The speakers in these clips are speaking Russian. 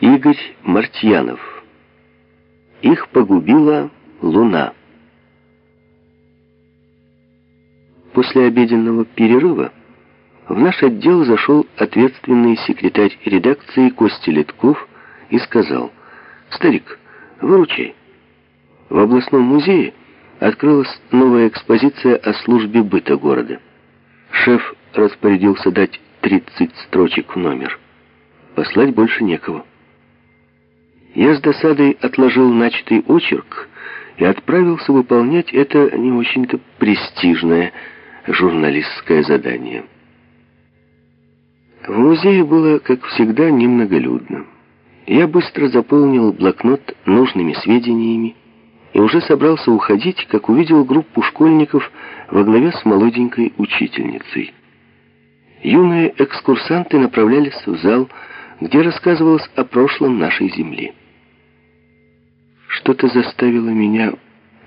Игорь Мартьянов. Их погубила луна. После обеденного перерыва в наш отдел зашел ответственный секретарь редакции Костя Литков и сказал, «Старик, выручай. В областном музее открылась новая экспозиция о службе быта города. Шеф распорядился дать 30 строчек в номер. Послать больше некого. Я с досадой отложил начатый очерк и отправился выполнять это не очень-то престижное журналистское задание. В музее было, как всегда, немноголюдно. Я быстро заполнил блокнот нужными сведениями и уже собрался уходить, как увидел группу школьников во главе с молоденькой учительницей. Юные экскурсанты направлялись в зал, где рассказывалось о прошлом нашей земли. Что-то заставило меня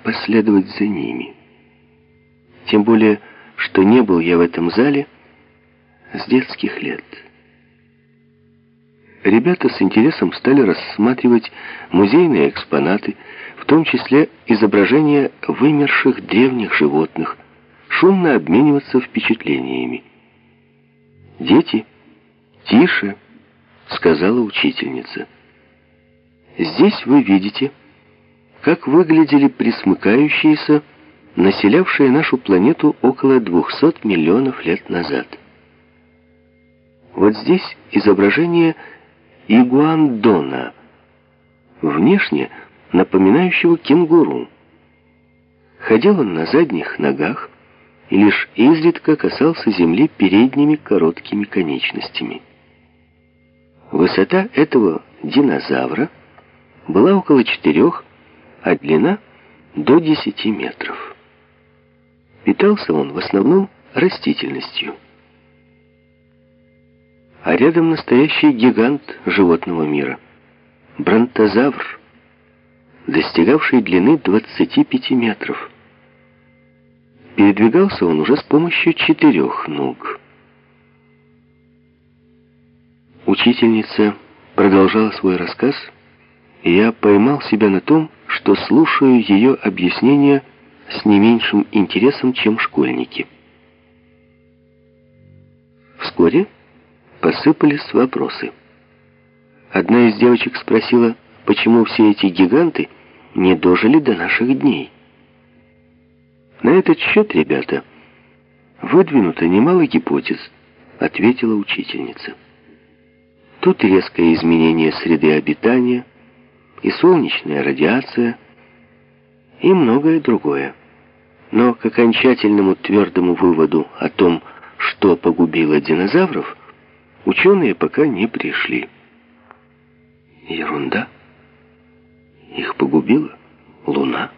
последовать за ними. Тем более, что не был я в этом зале с детских лет. Ребята с интересом стали рассматривать музейные экспонаты, в том числе изображения вымерших древних животных, шумно обмениваться впечатлениями. «Дети, тише!» — сказала учительница. «Здесь вы видите...» как выглядели присмыкающиеся, населявшие нашу планету около 200 миллионов лет назад. Вот здесь изображение игуандона, внешне напоминающего кенгуру. Ходил он на задних ногах и лишь изредка касался земли передними короткими конечностями. Высота этого динозавра была около четырех а длина до 10 метров. Питался он в основном растительностью. А рядом настоящий гигант животного мира. Бронтозавр, достигавший длины 25 метров. Передвигался он уже с помощью четырех ног. Учительница продолжала свой рассказ, я поймал себя на том, что слушаю ее объяснения с не меньшим интересом, чем школьники. Вскоре посыпались вопросы. Одна из девочек спросила, почему все эти гиганты не дожили до наших дней. На этот счет, ребята, выдвинуто немало гипотез, ответила учительница. Тут резкое изменение среды обитания – и солнечная радиация, и многое другое. Но к окончательному твердому выводу о том, что погубило динозавров, ученые пока не пришли. Ерунда. Их погубила луна.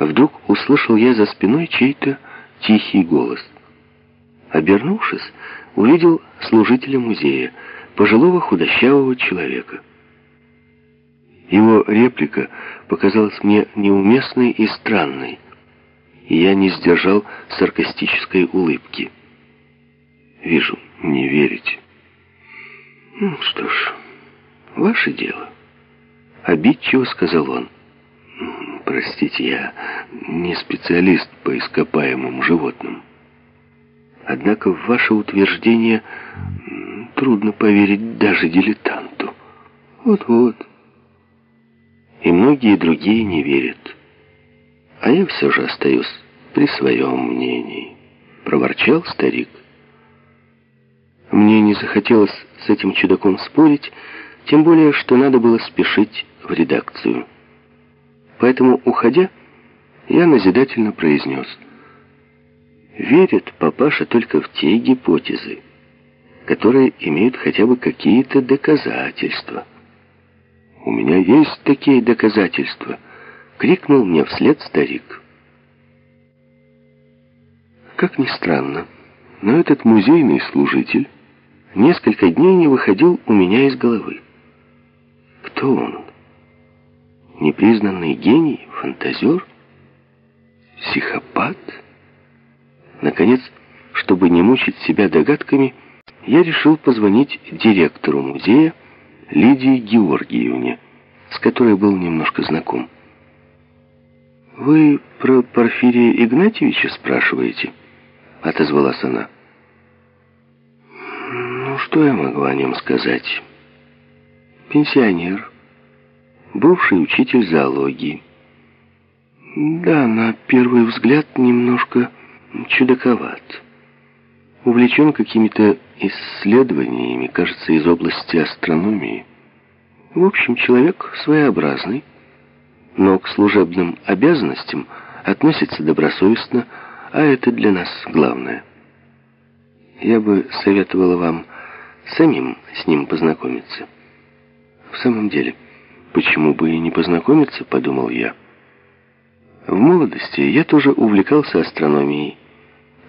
Вдруг услышал я за спиной чей-то тихий голос. Обернувшись, увидел служителя музея, пожилого худощавого человека. Его реплика показалась мне неуместной и странной, и я не сдержал саркастической улыбки. «Вижу, не верите». «Ну, что ж, ваше дело», — обидчиво сказал он. «Простите, я не специалист по ископаемым животным. Однако в ваше утверждение трудно поверить даже дилетанту. Вот-вот» и многие другие не верят. А я все же остаюсь при своем мнении, проворчал старик. Мне не захотелось с этим чудаком спорить, тем более, что надо было спешить в редакцию. Поэтому, уходя, я назидательно произнес. Верит папаша только в те гипотезы, которые имеют хотя бы какие-то доказательства. «У меня есть такие доказательства!» — крикнул мне вслед старик. Как ни странно, но этот музейный служитель несколько дней не выходил у меня из головы. Кто он? Непризнанный гений? Фантазер? Психопат? Наконец, чтобы не мучить себя догадками, я решил позвонить директору музея, Лидии Георгиевне, с которой был немножко знаком. «Вы про Порфирия Игнатьевича спрашиваете?» — отозвалась она. «Ну, что я могу о нем сказать? Пенсионер, бывший учитель зоологии. Да, на первый взгляд немножко чудаковат. Увлечен какими-то исследованиями, кажется, из области астрономии. В общем, человек своеобразный, но к служебным обязанностям относится добросовестно, а это для нас главное. Я бы советовала вам самим с ним познакомиться. В самом деле, почему бы и не познакомиться, подумал я. В молодости я тоже увлекался астрономией,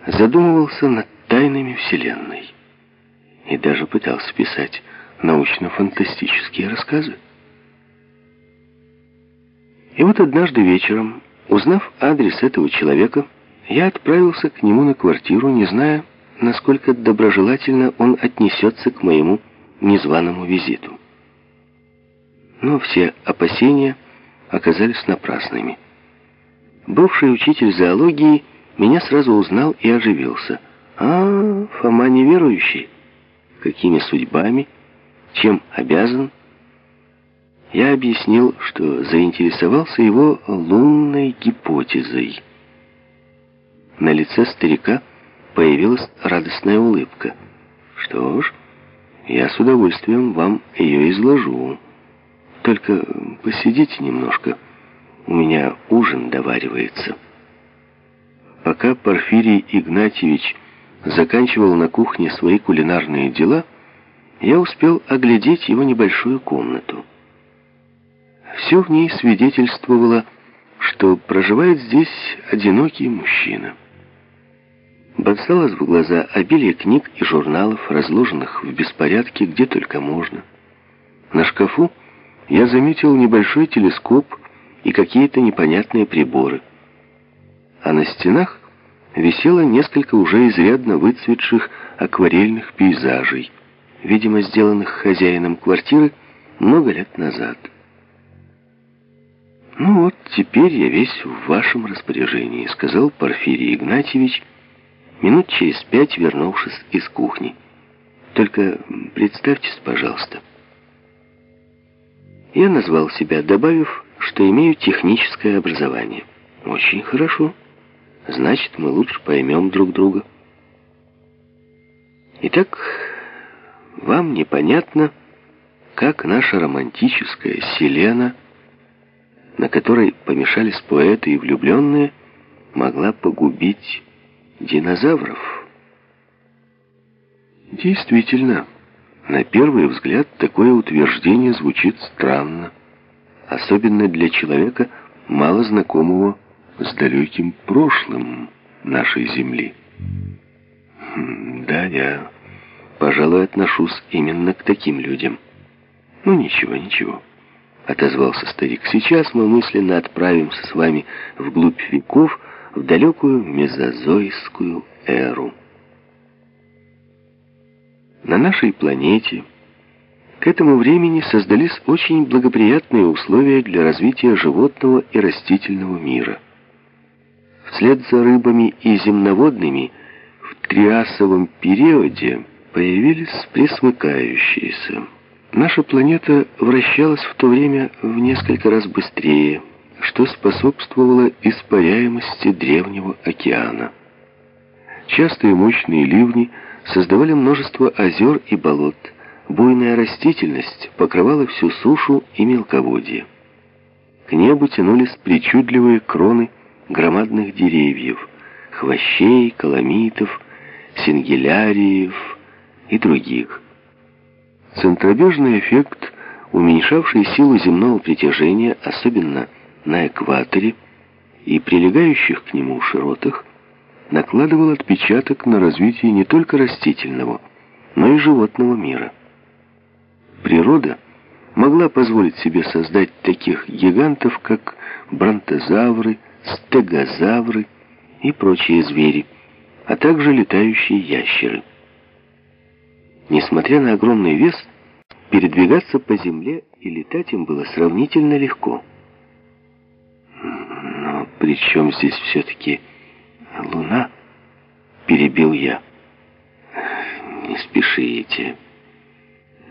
задумывался над тайнами Вселенной и даже пытался писать научно-фантастические рассказы. И вот однажды вечером, узнав адрес этого человека, я отправился к нему на квартиру, не зная, насколько доброжелательно он отнесется к моему незваному визиту. Но все опасения оказались напрасными. Бывший учитель зоологии меня сразу узнал и оживился. «А, Фома неверующий? Какими судьбами? Чем обязан?» Я объяснил, что заинтересовался его лунной гипотезой. На лице старика появилась радостная улыбка. «Что ж, я с удовольствием вам ее изложу. Только посидите немножко, у меня ужин доваривается». Пока Порфирий Игнатьевич заканчивал на кухне свои кулинарные дела, я успел оглядеть его небольшую комнату. Все в ней свидетельствовало, что проживает здесь одинокий мужчина. Бросалось в глаза обилие книг и журналов, разложенных в беспорядке где только можно. На шкафу я заметил небольшой телескоп и какие-то непонятные приборы. А на стенах висело несколько уже изрядно выцветших акварельных пейзажей, видимо, сделанных хозяином квартиры много лет назад. «Ну вот, теперь я весь в вашем распоряжении», — сказал Порфирий Игнатьевич, минут через пять вернувшись из кухни. «Только представьтесь, пожалуйста». Я назвал себя, добавив, что имею техническое образование. «Очень хорошо. Значит, мы лучше поймем друг друга». Итак, вам непонятно, как наша романтическая Селена — на которой помешались поэты и влюбленные, могла погубить динозавров. Действительно, на первый взгляд такое утверждение звучит странно, особенно для человека, мало знакомого с далеким прошлым нашей Земли. Хм, да, я, пожалуй, отношусь именно к таким людям. Ну, ничего, ничего. — отозвался старик. «Сейчас мы мысленно отправимся с вами вглубь веков, в далекую мезозойскую эру. На нашей планете к этому времени создались очень благоприятные условия для развития животного и растительного мира. Вслед за рыбами и земноводными в триасовом периоде появились пресмыкающиеся – Наша планета вращалась в то время в несколько раз быстрее, что способствовало испаряемости древнего океана. Частые мощные ливни создавали множество озер и болот, буйная растительность покрывала всю сушу и мелководье. К небу тянулись причудливые кроны громадных деревьев, хвощей, каламитов, сингеляриев и других – Центробежный эффект, уменьшавший силу земного притяжения, особенно на экваторе и прилегающих к нему широтах, накладывал отпечаток на развитие не только растительного, но и животного мира. Природа могла позволить себе создать таких гигантов, как бронтозавры, стегозавры и прочие звери, а также летающие ящеры. Несмотря на огромный вес, передвигаться по земле и летать им было сравнительно легко. «Но при чем здесь все-таки луна?» — перебил я. «Не спешите.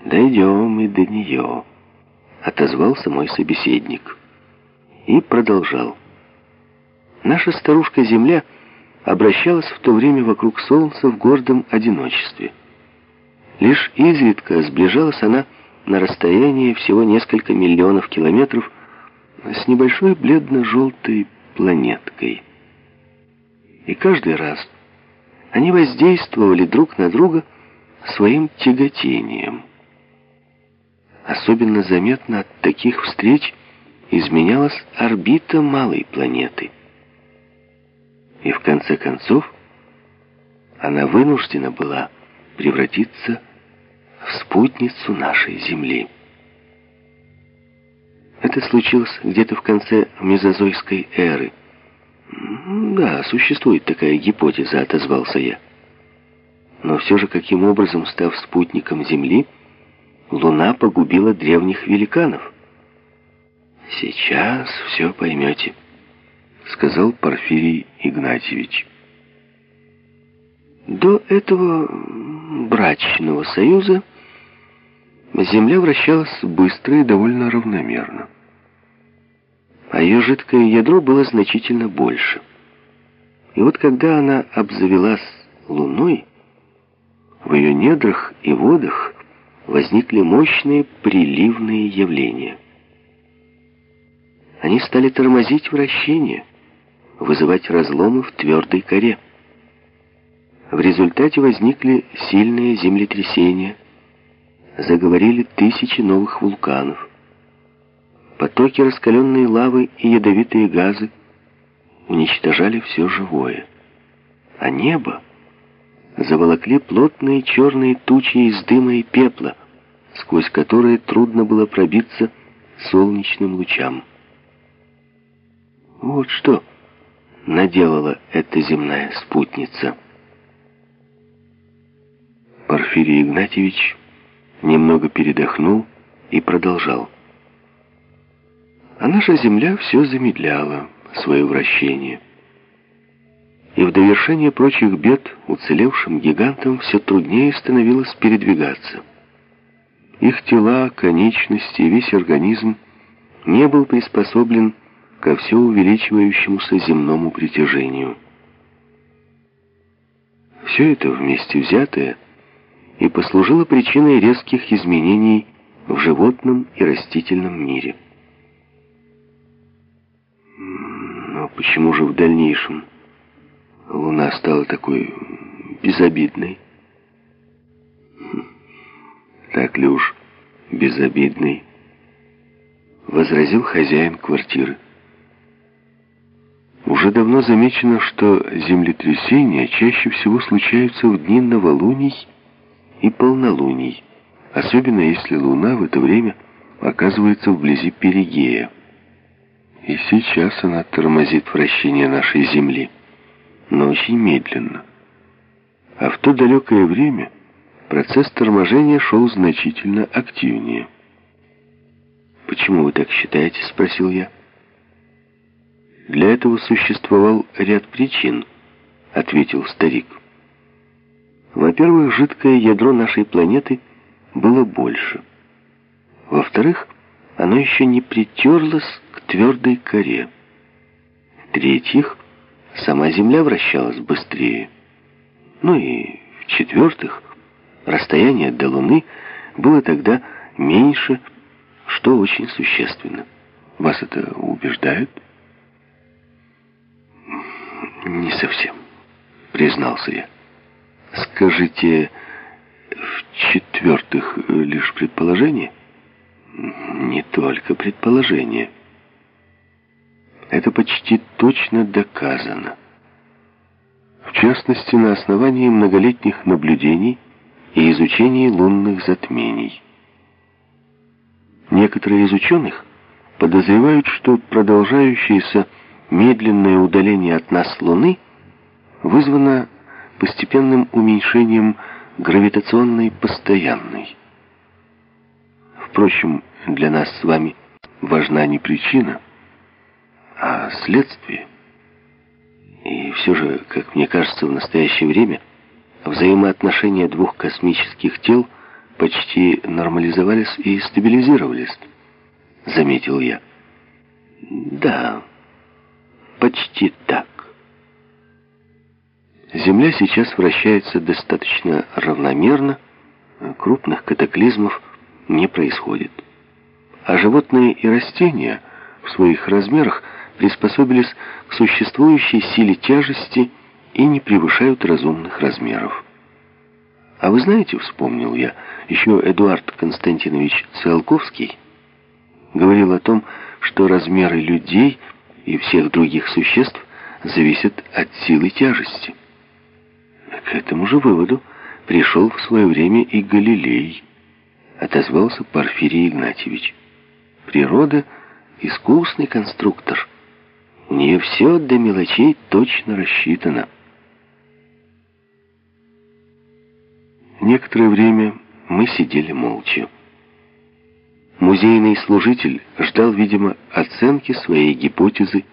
Дойдем и до нее», — отозвался мой собеседник. И продолжал. Наша старушка-Земля обращалась в то время вокруг Солнца в гордом одиночестве. Лишь изредка сближалась она на расстоянии всего несколько миллионов километров с небольшой бледно-желтой планеткой. И каждый раз они воздействовали друг на друга своим тяготением. Особенно заметно от таких встреч изменялась орбита малой планеты. И в конце концов она вынуждена была превратиться в спутницу нашей Земли. Это случилось где-то в конце мезозойской эры. Да, существует такая гипотеза, отозвался я. Но все же, каким образом, став спутником Земли, Луна погубила древних великанов? Сейчас все поймете, сказал Порфирий Игнатьевич. До этого брачного союза Земля вращалась быстро и довольно равномерно. А ее жидкое ядро было значительно больше. И вот когда она обзавелась Луной, в ее недрах и водах возникли мощные приливные явления. Они стали тормозить вращение, вызывать разломы в твердой коре. В результате возникли сильные землетрясения, заговорили тысячи новых вулканов. Потоки раскаленной лавы и ядовитые газы уничтожали все живое. А небо заволокли плотные черные тучи из дыма и пепла, сквозь которые трудно было пробиться солнечным лучам. Вот что наделала эта земная спутница. Порфирий Игнатьевич немного передохнул и продолжал. А наша Земля все замедляла свое вращение. И в довершение прочих бед уцелевшим гигантам все труднее становилось передвигаться. Их тела, конечности весь организм не был приспособлен ко все увеличивающемуся земному притяжению. Все это вместе взятое – и послужило причиной резких изменений в животном и растительном мире. Но почему же в дальнейшем Луна стала такой безобидной? Так ли уж безобидной? Возразил хозяин квартиры. Уже давно замечено, что землетрясения чаще всего случаются в дни новолуний и полнолуний, особенно если Луна в это время оказывается вблизи перигея. И сейчас она тормозит вращение нашей Земли, но очень медленно. А в то далекое время процесс торможения шел значительно активнее. «Почему вы так считаете?» — спросил я. «Для этого существовал ряд причин», — ответил старик. Во-первых, жидкое ядро нашей планеты было больше. Во-вторых, оно еще не притерлось к твердой коре. В-третьих, сама Земля вращалась быстрее. Ну и в-четвертых, расстояние до Луны было тогда меньше, что очень существенно. Вас это убеждает? Не совсем, признался я. Скажите, в-четвертых, лишь предположение? Не только предположение. Это почти точно доказано. В частности, на основании многолетних наблюдений и изучений лунных затмений. Некоторые из ученых подозревают, что продолжающееся медленное удаление от нас Луны вызвано постепенным уменьшением гравитационной постоянной. Впрочем, для нас с вами важна не причина, а следствие. И все же, как мне кажется, в настоящее время взаимоотношения двух космических тел почти нормализовались и стабилизировались, заметил я. Да, почти так. Земля сейчас вращается достаточно равномерно, крупных катаклизмов не происходит. А животные и растения в своих размерах приспособились к существующей силе тяжести и не превышают разумных размеров. А вы знаете, вспомнил я, еще Эдуард Константинович Циолковский говорил о том, что размеры людей и всех других существ зависят от силы тяжести. К этому же выводу пришел в свое время и Галилей, отозвался Порфирий Игнатьевич. Природа — искусный конструктор. У нее все до мелочей точно рассчитано. Некоторое время мы сидели молча. Музейный служитель ждал, видимо, оценки своей гипотезы,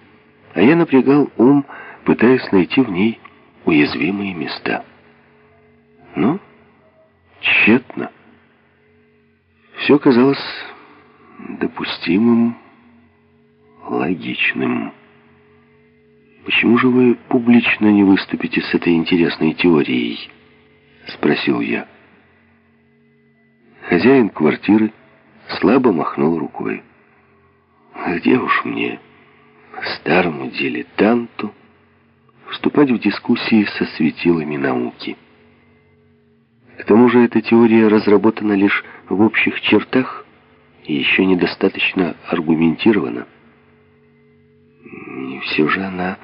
а я напрягал ум, пытаясь найти в ней уязвимые места. Но тщетно. Все казалось допустимым, логичным. «Почему же вы публично не выступите с этой интересной теорией?» — спросил я. Хозяин квартиры слабо махнул рукой. «Где уж мне, старому дилетанту, вступать в дискуссии со светилами науки?» К тому же эта теория разработана лишь в общих чертах и еще недостаточно аргументирована. И все же она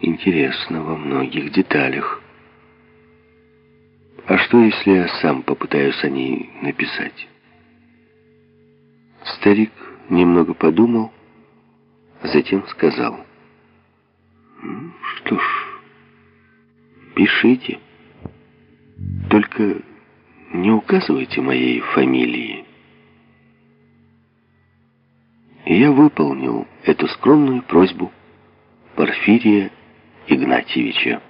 интересна во многих деталях. А что, если я сам попытаюсь о ней написать? Старик немного подумал, а затем сказал. Что ж, пишите. Только не указывайте моей фамилии. И я выполнил эту скромную просьбу Порфирия Игнатьевича.